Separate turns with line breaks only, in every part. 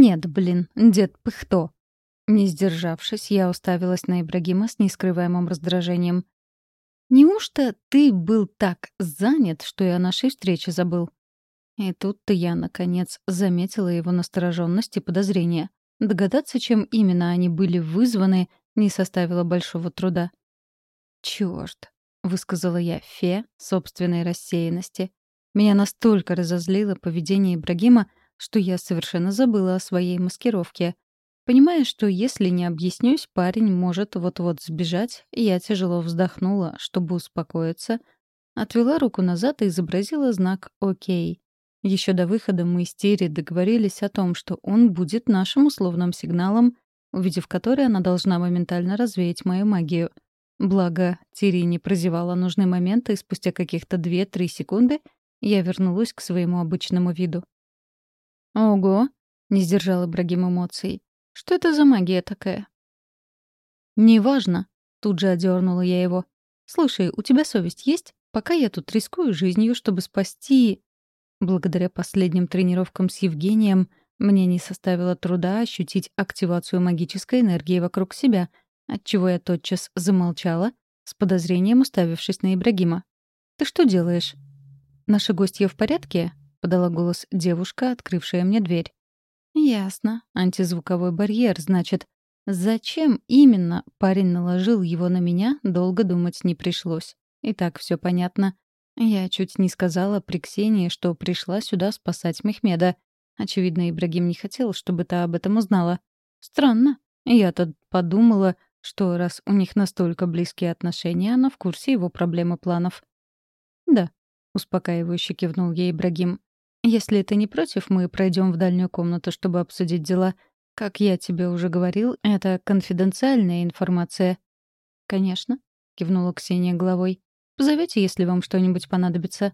«Нет, блин, дед Пыхто!» Не сдержавшись, я уставилась на Ибрагима с нескрываемым раздражением. «Неужто ты был так занят, что и о нашей встрече забыл?» И тут-то я, наконец, заметила его настороженность и подозрения. Догадаться, чем именно они были вызваны, не составило большого труда. «Чёрт!» — высказала я фе собственной рассеянности. Меня настолько разозлило поведение Ибрагима, что я совершенно забыла о своей маскировке. Понимая, что если не объяснюсь, парень может вот-вот сбежать, я тяжело вздохнула, чтобы успокоиться, отвела руку назад и изобразила знак «Окей». Еще до выхода мы с Тири договорились о том, что он будет нашим условным сигналом, увидев который она должна моментально развеять мою магию. Благо, Тири не прозевала нужный момент, и спустя каких-то 2-3 секунды я вернулась к своему обычному виду. «Ого!» — не сдержал Ибрагим эмоций. «Что это за магия такая?» «Неважно», — тут же одернула я его. «Слушай, у тебя совесть есть? Пока я тут рискую жизнью, чтобы спасти...» Благодаря последним тренировкам с Евгением мне не составило труда ощутить активацию магической энергии вокруг себя, отчего я тотчас замолчала, с подозрением уставившись на Ибрагима. «Ты что делаешь?» «Наши гостья в порядке?» — подала голос девушка, открывшая мне дверь. «Ясно. Антизвуковой барьер, значит. Зачем именно парень наложил его на меня, долго думать не пришлось. И так все понятно. Я чуть не сказала при Ксении, что пришла сюда спасать Мехмеда. Очевидно, Ибрагим не хотел, чтобы та об этом узнала. Странно. Я-то подумала, что раз у них настолько близкие отношения, она в курсе его проблем и планов. «Да», — успокаивающе кивнул ей Ибрагим. «Если ты не против, мы пройдем в дальнюю комнату, чтобы обсудить дела. Как я тебе уже говорил, это конфиденциальная информация». «Конечно», — кивнула Ксения головой. Позовете, если вам что-нибудь понадобится».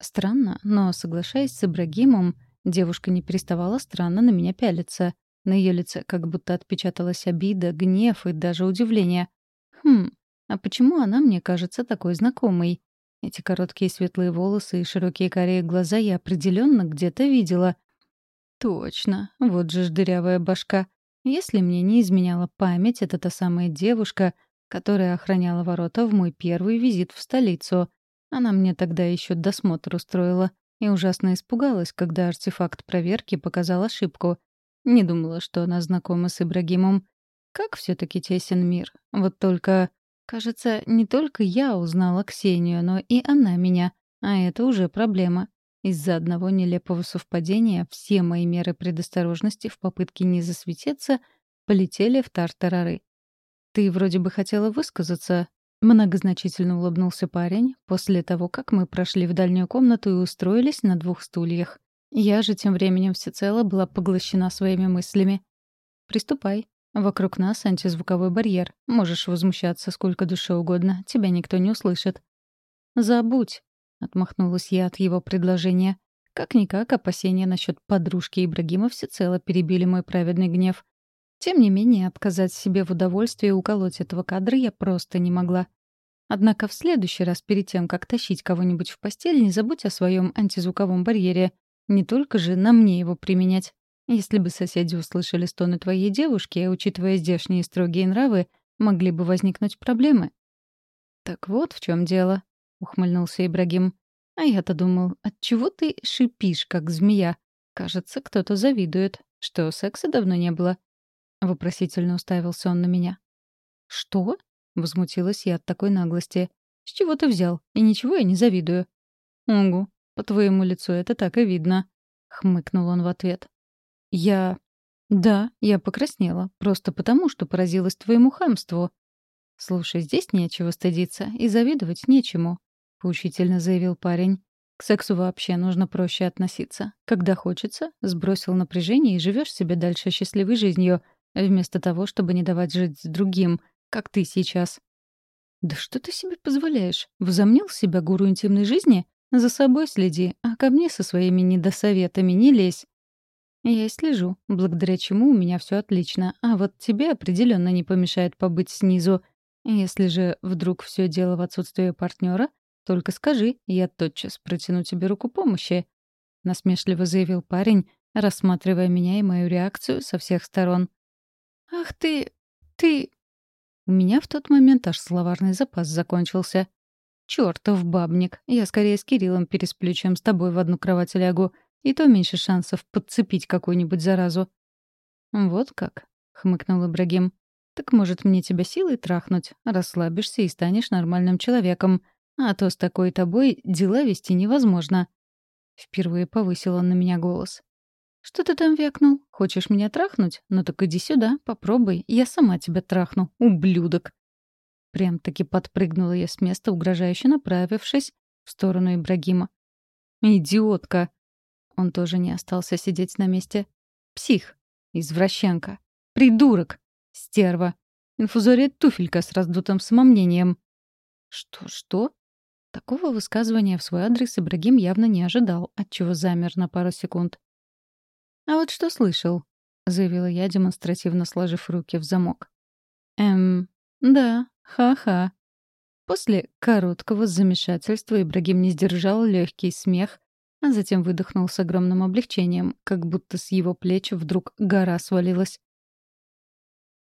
Странно, но, соглашаясь с Ибрагимом, девушка не переставала странно на меня пялиться. На ее лице как будто отпечаталась обида, гнев и даже удивление. Хм, а почему она мне кажется такой знакомой? Эти короткие светлые волосы и широкие карие глаза я определенно где-то видела. Точно, вот же ж дырявая башка. Если мне не изменяла память, это та самая девушка — которая охраняла ворота в мой первый визит в столицу. Она мне тогда еще досмотр устроила и ужасно испугалась, когда артефакт проверки показал ошибку. Не думала, что она знакома с Ибрагимом. Как все таки тесен мир. Вот только, кажется, не только я узнала Ксению, но и она меня. А это уже проблема. Из-за одного нелепого совпадения все мои меры предосторожности в попытке не засветиться полетели в тартарары. «Ты вроде бы хотела высказаться», — многозначительно улыбнулся парень после того, как мы прошли в дальнюю комнату и устроились на двух стульях. Я же тем временем всецело была поглощена своими мыслями. «Приступай. Вокруг нас антизвуковой барьер. Можешь возмущаться сколько душе угодно, тебя никто не услышит». «Забудь», — отмахнулась я от его предложения. Как-никак опасения насчет подружки Ибрагима всецело перебили мой праведный гнев. Тем не менее, отказать себе в удовольствии уколоть этого кадра я просто не могла. Однако в следующий раз перед тем, как тащить кого-нибудь в постель, не забудь о своем антизвуковом барьере. Не только же на мне его применять. Если бы соседи услышали стоны твоей девушки, учитывая здешние строгие нравы, могли бы возникнуть проблемы. «Так вот в чем дело», — ухмыльнулся Ибрагим. «А я-то думал, отчего ты шипишь, как змея? Кажется, кто-то завидует, что секса давно не было. — вопросительно уставился он на меня. «Что?» — возмутилась я от такой наглости. «С чего ты взял? И ничего я не завидую». «Угу, по твоему лицу это так и видно», — хмыкнул он в ответ. «Я...» «Да, я покраснела, просто потому, что поразилась твоему хамству». «Слушай, здесь нечего стыдиться, и завидовать нечему», — поучительно заявил парень. «К сексу вообще нужно проще относиться. Когда хочется, сбросил напряжение и живешь себе дальше счастливой жизнью, вместо того, чтобы не давать жить с другим, как ты сейчас. «Да что ты себе позволяешь? Возомнил себя гуру интимной жизни? За собой следи, а ко мне со своими недосоветами не лезь». «Я и слежу, благодаря чему у меня все отлично, а вот тебе определенно не помешает побыть снизу. Если же вдруг все дело в отсутствии партнера, только скажи, я тотчас протяну тебе руку помощи», — насмешливо заявил парень, рассматривая меня и мою реакцию со всех сторон. «Ах ты... ты...» У меня в тот момент аж словарный запас закончился. «Чёртов бабник. Я скорее с Кириллом пересплю, чем с тобой в одну кровать лягу. И то меньше шансов подцепить какую-нибудь заразу». «Вот как?» — хмыкнул Ибрагим. «Так, может, мне тебя силой трахнуть? Расслабишься и станешь нормальным человеком. А то с такой тобой дела вести невозможно». Впервые повысил он на меня голос. «Что ты там вякнул? Хочешь меня трахнуть? Ну так иди сюда, попробуй. Я сама тебя трахну, ублюдок!» Прям-таки подпрыгнула я с места, угрожающе направившись в сторону Ибрагима. «Идиотка!» Он тоже не остался сидеть на месте. «Псих! Извращенка! Придурок! Стерва! Инфузория туфелька с раздутым самомнением!» «Что-что?» Такого высказывания в свой адрес Ибрагим явно не ожидал, отчего замер на пару секунд. «А вот что слышал?» — заявила я, демонстративно сложив руки в замок. «Эм, да, ха-ха». После короткого замешательства Ибрагим не сдержал легкий смех, а затем выдохнул с огромным облегчением, как будто с его плеч вдруг гора свалилась.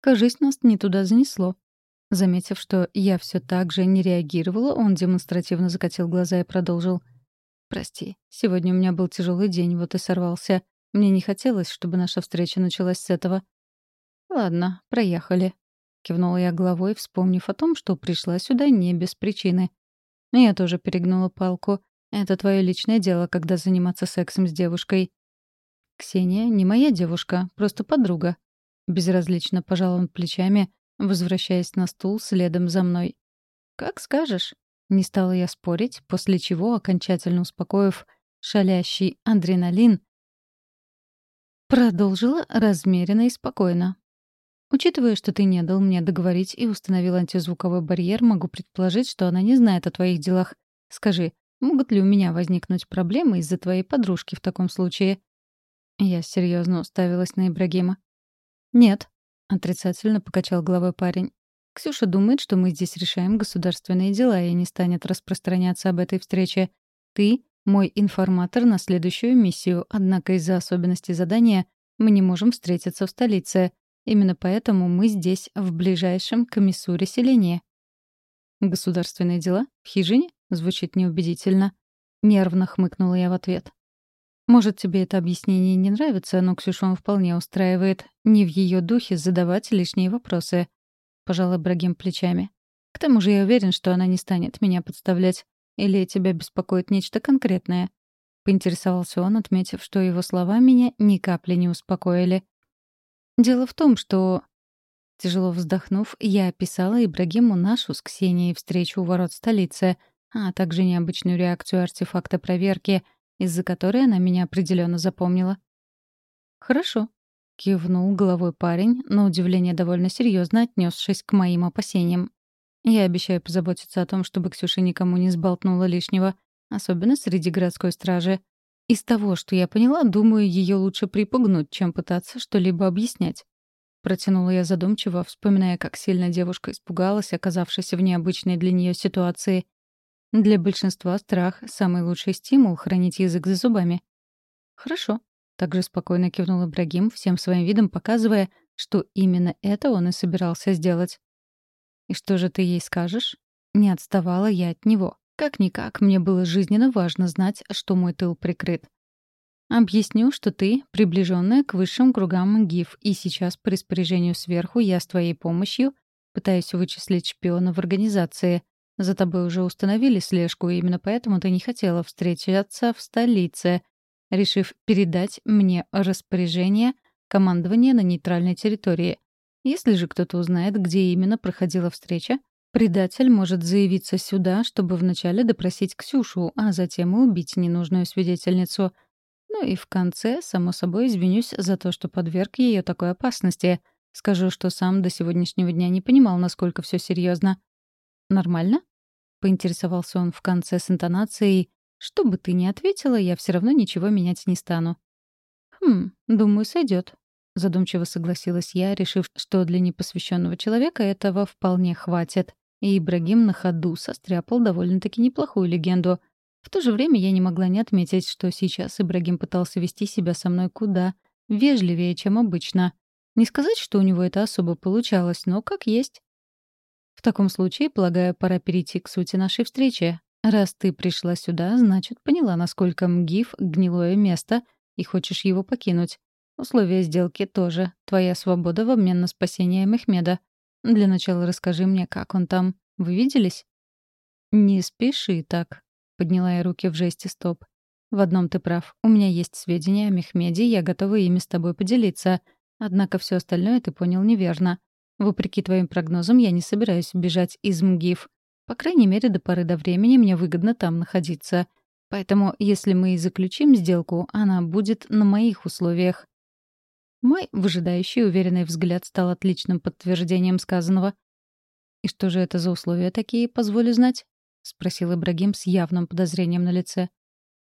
Кажись, нас не туда занесло. Заметив, что я все так же не реагировала, он демонстративно закатил глаза и продолжил. «Прости, сегодня у меня был тяжелый день, вот и сорвался. Мне не хотелось, чтобы наша встреча началась с этого». «Ладно, проехали», — кивнула я головой, вспомнив о том, что пришла сюда не без причины. Я тоже перегнула палку. Это твое личное дело, когда заниматься сексом с девушкой. Ксения не моя девушка, просто подруга. Безразлично пожал он плечами, возвращаясь на стул следом за мной. «Как скажешь». Не стала я спорить, после чего, окончательно успокоив шалящий адреналин, продолжила размеренно и спокойно. Учитывая, что ты не дал мне договорить и установил антизвуковой барьер, могу предположить, что она не знает о твоих делах. Скажи, могут ли у меня возникнуть проблемы из-за твоей подружки в таком случае?» Я серьезно уставилась на Ибрагима. «Нет», Отрицательно покачал головой парень. Ксюша думает, что мы здесь решаем государственные дела и не станет распространяться об этой встрече. Ты — мой информатор на следующую миссию, однако из-за особенностей задания мы не можем встретиться в столице. Именно поэтому мы здесь, в ближайшем комиссуре селения. «Государственные дела? В хижине?» Звучит неубедительно. Нервно хмыкнула я в ответ. Может, тебе это объяснение не нравится, но Ксюшу он вполне устраивает. Не в ее духе задавать лишние вопросы. Пожал Ибрагим плечами. К тому же я уверен, что она не станет меня подставлять. Или тебя беспокоит нечто конкретное? Поинтересовался он, отметив, что его слова меня ни капли не успокоили. Дело в том, что... Тяжело вздохнув, я описала Ибрагиму нашу с Ксенией встречу у ворот столицы, а также необычную реакцию артефакта проверки — из-за которой она меня определенно запомнила. «Хорошо», — кивнул головой парень, на удивление довольно серьезно отнесшись к моим опасениям. «Я обещаю позаботиться о том, чтобы Ксюша никому не сболтнула лишнего, особенно среди городской стражи. Из того, что я поняла, думаю, ее лучше припугнуть, чем пытаться что-либо объяснять». Протянула я задумчиво, вспоминая, как сильно девушка испугалась, оказавшись в необычной для нее ситуации, для большинства страх — самый лучший стимул хранить язык за зубами. «Хорошо», — также спокойно кивнул Ибрагим, всем своим видом показывая, что именно это он и собирался сделать. «И что же ты ей скажешь?» Не отставала я от него. Как-никак, мне было жизненно важно знать, что мой тыл прикрыт. Объясню, что ты приближенная к высшим кругам ГИФ, и сейчас по распоряжению сверху я с твоей помощью пытаюсь вычислить шпиона в организации. За тобой уже установили слежку, и именно поэтому ты не хотела встречаться в столице, решив передать мне распоряжение командования на нейтральной территории. Если же кто-то узнает, где именно проходила встреча, предатель может заявиться сюда, чтобы вначале допросить Ксюшу, а затем и убить ненужную свидетельницу. Ну и в конце, само собой, извинюсь за то, что подверг ее такой опасности. Скажу, что сам до сегодняшнего дня не понимал, насколько все серьезно. Нормально? Поинтересовался он в конце с интонацией «Что бы ты ни ответила, я все равно ничего менять не стану». «Хм, думаю, сойдет. Задумчиво согласилась я, решив, что для непосвященного человека этого вполне хватит. И Ибрагим на ходу состряпал довольно-таки неплохую легенду. В то же время я не могла не отметить, что сейчас Ибрагим пытался вести себя со мной куда вежливее, чем обычно. Не сказать, что у него это особо получалось, но как есть. В таком случае, полагаю, пора перейти к сути нашей встречи. Раз ты пришла сюда, значит, поняла, насколько МГИФ — гнилое место, и хочешь его покинуть. Условия сделки тоже. Твоя свобода в обмен на спасение Мехмеда. Для начала расскажи мне, как он там. Вы виделись? «Не спеши так», — подняла я руки в жесте стоп. «В одном ты прав. У меня есть сведения о Мехмеде, я готова ими с тобой поделиться. Однако все остальное ты понял неверно. Вопреки твоим прогнозам, я не собираюсь бежать из МГИФ. По крайней мере, до поры до времени мне выгодно там находиться. Поэтому, если мы и заключим сделку, она будет на моих условиях. Мой выжидающий уверенный взгляд стал отличным подтверждением сказанного. «И что же это за условия такие, позволю знать?» — спросил Ибрагим с явным подозрением на лице.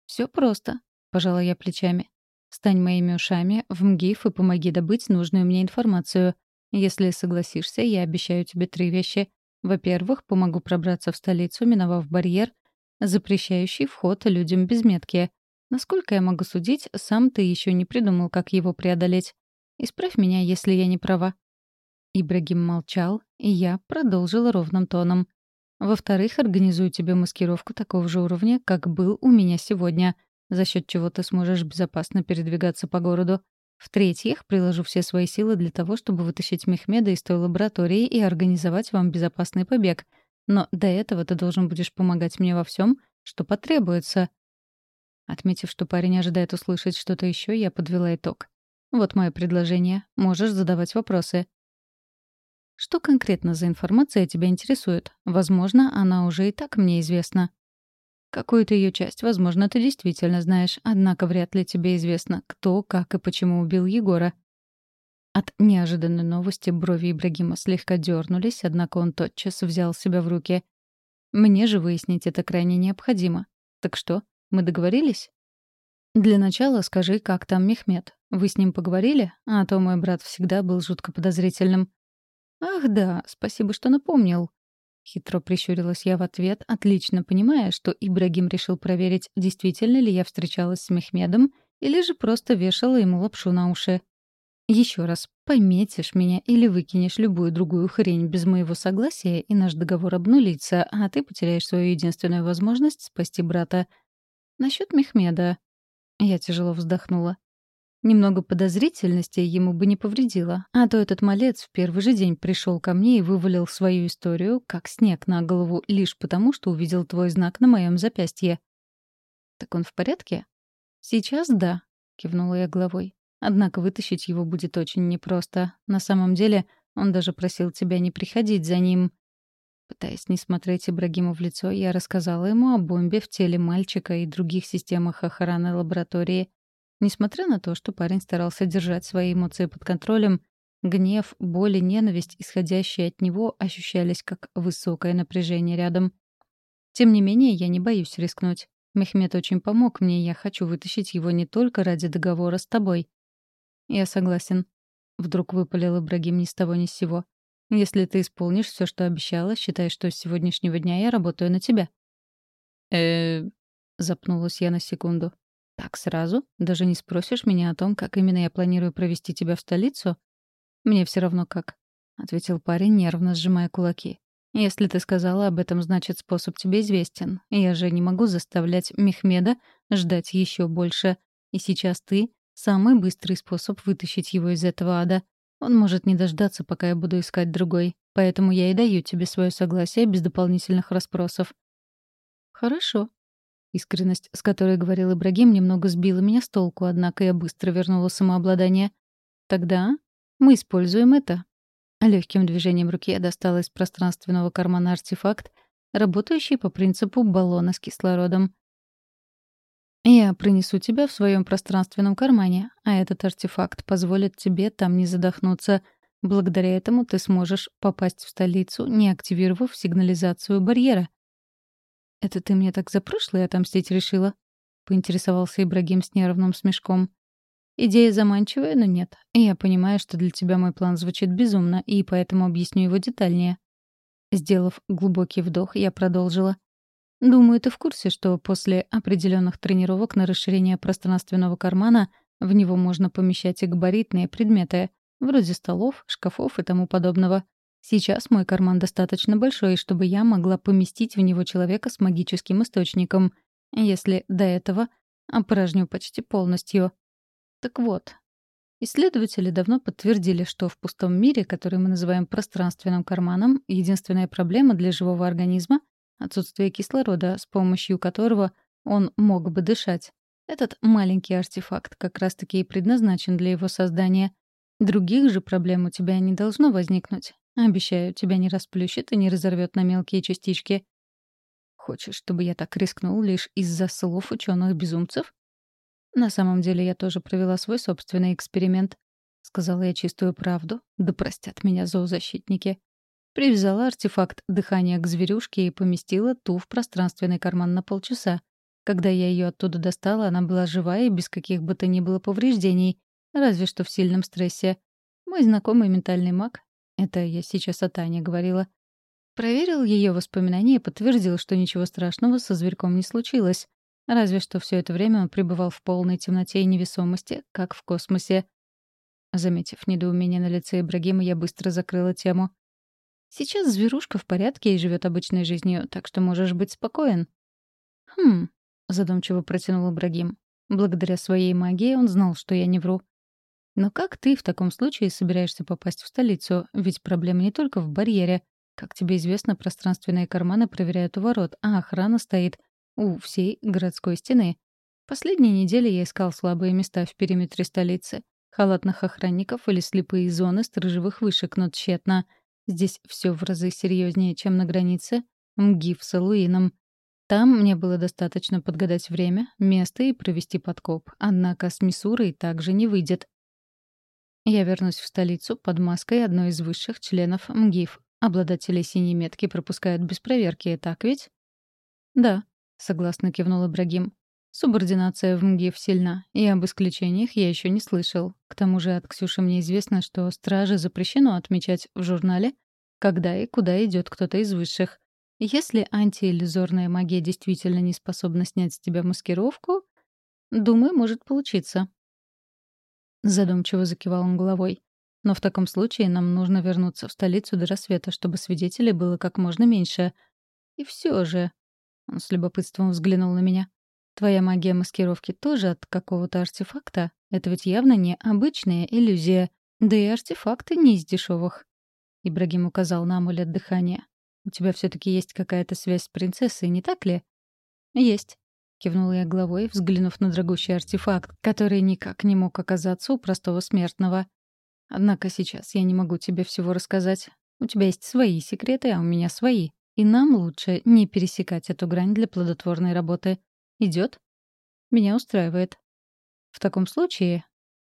Все просто», — пожала я плечами. «Стань моими ушами в МГИФ и помоги добыть нужную мне информацию. Если согласишься, я обещаю тебе три вещи. Во-первых, помогу пробраться в столицу, миновав барьер, запрещающий вход людям без метки. Насколько я могу судить, сам ты еще не придумал, как его преодолеть. Исправь меня, если я не права». Ибрагим молчал, и я продолжила ровным тоном. «Во-вторых, организую тебе маскировку такого же уровня, как был у меня сегодня, за счет чего ты сможешь безопасно передвигаться по городу. В-третьих, приложу все свои силы для того, чтобы вытащить Мехмеда из той лаборатории и организовать вам безопасный побег. Но до этого ты должен будешь помогать мне во всем, что потребуется». Отметив, что парень ожидает услышать что-то еще, я подвела итог. «Вот мое предложение. Можешь задавать вопросы». «Что конкретно за информация тебя интересует? Возможно, она уже и так мне известна». Какую-то ее часть, возможно, ты действительно знаешь, однако вряд ли тебе известно, кто, как и почему убил Егора. От неожиданной новости брови Ибрагима слегка дернулись, однако он тотчас взял себя в руки. Мне же выяснить это крайне необходимо. Так что, мы договорились? Для начала скажи, как там Мехмед. Вы с ним поговорили? А то мой брат всегда был жутко подозрительным. Ах да, спасибо, что напомнил. Хитро прищурилась я в ответ, отлично понимая, что Ибрагим решил проверить, действительно ли я встречалась с Мехмедом или же просто вешала ему лапшу на уши. Еще раз, пометишь меня или выкинешь любую другую хрень без моего согласия, и наш договор обнулится, а ты потеряешь свою единственную возможность спасти брата. Насчет Мехмеда. Я тяжело вздохнула. Немного подозрительности ему бы не повредило, а то этот малец в первый же день пришел ко мне и вывалил свою историю, как снег на голову, лишь потому, что увидел твой знак на моем запястье. «Так он в порядке?» «Сейчас да», — кивнула я головой. «Однако вытащить его будет очень непросто. На самом деле, он даже просил тебя не приходить за ним». Пытаясь не смотреть Ибрагиму в лицо, я рассказала ему о бомбе в теле мальчика и других системах охраны лаборатории — Несмотря на то, что парень старался держать свои эмоции под контролем, гнев, боль и ненависть, исходящие от него, ощущались как высокое напряжение рядом. Тем не менее, я не боюсь рискнуть. Мехмед очень помог мне, и я хочу вытащить его не только ради договора с тобой. Я согласен. Вдруг выпалил Ибрагим ни с того ни с сего. Если ты исполнишь все, что обещала, считай, что с сегодняшнего дня я работаю на тебя. э запнулась я на секунду. «Так сразу? Даже не спросишь меня о том, как именно я планирую провести тебя в столицу?» «Мне все равно как», — ответил парень, нервно сжимая кулаки. «Если ты сказала об этом, значит, способ тебе известен. Я же не могу заставлять Мехмеда ждать еще больше. И сейчас ты — самый быстрый способ вытащить его из этого ада. Он может не дождаться, пока я буду искать другой. Поэтому я и даю тебе свое согласие без дополнительных расспросов». «Хорошо», Искренность, с которой говорил Ибрагим, немного сбила меня с толку, однако я быстро вернула самообладание. «Тогда мы используем это». Легким движением руки я достала из пространственного кармана артефакт, работающий по принципу баллона с кислородом. «Я принесу тебя в своем пространственном кармане, а этот артефакт позволит тебе там не задохнуться. Благодаря этому ты сможешь попасть в столицу, не активировав сигнализацию барьера». «Это ты мне так за прошлое отомстить решила?» — поинтересовался Ибрагим с нервным смешком. «Идея заманчивая, но нет. Я понимаю, что для тебя мой план звучит безумно, и поэтому объясню его детальнее». Сделав глубокий вдох, я продолжила. Думаю, ты в курсе, что после определенных тренировок на расширение пространственного кармана в него можно помещать и габаритные предметы, вроде столов, шкафов и тому подобного. Сейчас мой карман достаточно большой, чтобы я могла поместить в него человека с магическим источником, если до этого опорожню почти полностью. Так вот, исследователи давно подтвердили, что в пустом мире, который мы называем пространственным карманом, единственная проблема для живого организма отсутствие кислорода, с помощью которого он мог бы дышать. Этот маленький артефакт как раз-таки и предназначен для его создания. Других же проблем у тебя не должно возникнуть. Обещаю, тебя не расплющит и не разорвет на мелкие частички. Хочешь, чтобы я так рискнул лишь из-за слов ученых безумцев? На самом деле я тоже провела свой собственный эксперимент. Сказала я чистую правду, да простят меня зоозащитники. Привязала артефакт дыхания к зверюшке и поместила ту в пространственный карман на полчаса. Когда я ее оттуда достала, она была живая и без каких бы то ни было повреждений, разве что в сильном стрессе. Мой знакомый ментальный маг, это я сейчас о Тане говорила, проверил ее воспоминания и подтвердил, что ничего страшного со зверьком не случилось. Разве что все это время он пребывал в полной темноте и невесомости, как в космосе. Заметив недоумение на лице Ибрагима, я быстро закрыла тему. Сейчас зверушка в порядке и живет обычной жизнью, так что можешь быть спокоен». «Хм», — задумчиво протянул Ибрагим. Благодаря своей магии он знал, что я не вру. «Но как ты в таком случае собираешься попасть в столицу? Ведь проблема не только в барьере. Как тебе известно, пространственные карманы проверяют у ворот, а охрана стоит у всей городской стены. Последние недели я искал слабые места в периметре столицы, халатных охранников или слепые зоны сторожевых вышек, но тщетно — Здесь все в разы серьезнее, чем на границе МГИФ с Алуином. Там мне было достаточно подгадать время, место и провести подкоп. Однако с Миссурой также не выйдет. Я вернусь в столицу под маской одной из высших членов МГИФ. Обладатели синей метки пропускают без проверки, так ведь? «Да», — согласно кивнул Ибрагим. Субординация в МГИФ сильна, и об исключениях я еще не слышал. К тому же от Ксюши мне известно, что страже запрещено отмечать в журнале, когда и куда идет кто-то из высших. Если антииллюзорная магия действительно не способна снять с тебя маскировку, думаю, может получиться. Задумчиво закивал он головой. Но в таком случае нам нужно вернуться в столицу до рассвета, чтобы свидетелей было как можно меньше. И все же... Он с любопытством взглянул на меня. Твоя магия маскировки тоже от какого-то артефакта? Это ведь явно не обычная иллюзия. Да и артефакты не из дешевых. Ибрагим указал на амулет дыхания. «У тебя все таки есть какая-то связь с принцессой, не так ли?» «Есть», — кивнула я головой, взглянув на дорогущий артефакт, который никак не мог оказаться у простого смертного. «Однако сейчас я не могу тебе всего рассказать. У тебя есть свои секреты, а у меня свои. И нам лучше не пересекать эту грань для плодотворной работы. Идет? Меня устраивает. В таком случае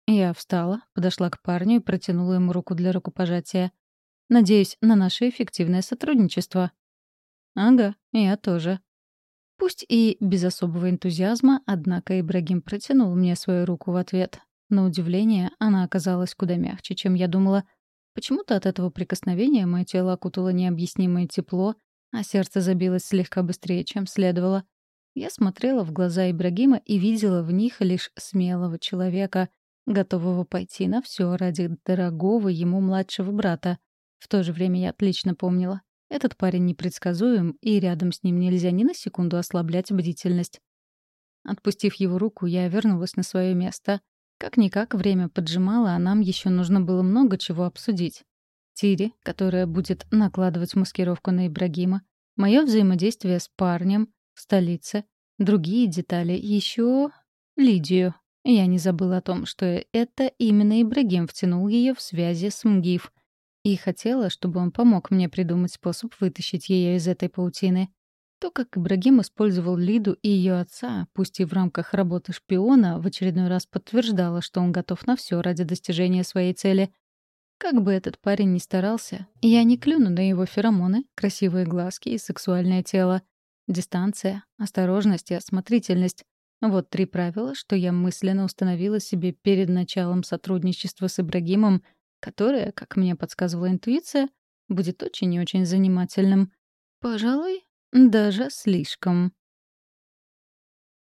я встала, подошла к парню и протянула ему руку для рукопожатия. Надеюсь на наше эффективное сотрудничество. Ага, я тоже. Пусть и без особого энтузиазма, однако Ибрагим протянул мне свою руку в ответ. На удивление, она оказалась куда мягче, чем я думала. Почему-то от этого прикосновения мое тело окутало необъяснимое тепло, а сердце забилось слегка быстрее, чем следовало. Я смотрела в глаза Ибрагима и видела в них лишь смелого человека, готового пойти на все ради дорогого ему младшего брата. В то же время я отлично помнила. Этот парень непредсказуем, и рядом с ним нельзя ни на секунду ослаблять бдительность. Отпустив его руку, я вернулась на свое место. Как-никак время поджимало, а нам еще нужно было много чего обсудить. Тири, которая будет накладывать маскировку на Ибрагима, мое взаимодействие с парнем, в столице, другие детали, еще Лидию. Я не забыла о том, что это именно Ибрагим втянул ее в связи с МГИФ и хотела, чтобы он помог мне придумать способ вытащить ее из этой паутины. То, как Ибрагим использовал Лиду и ее отца, пусть и в рамках работы шпиона, в очередной раз подтверждало, что он готов на все ради достижения своей цели. Как бы этот парень ни старался, я не клюну на его феромоны, красивые глазки и сексуальное тело. Дистанция, осторожность и осмотрительность — вот три правила, что я мысленно установила себе перед началом сотрудничества с Ибрагимом, которое, как мне подсказывала интуиция, будет очень и очень занимательным. Пожалуй, Даже слишком.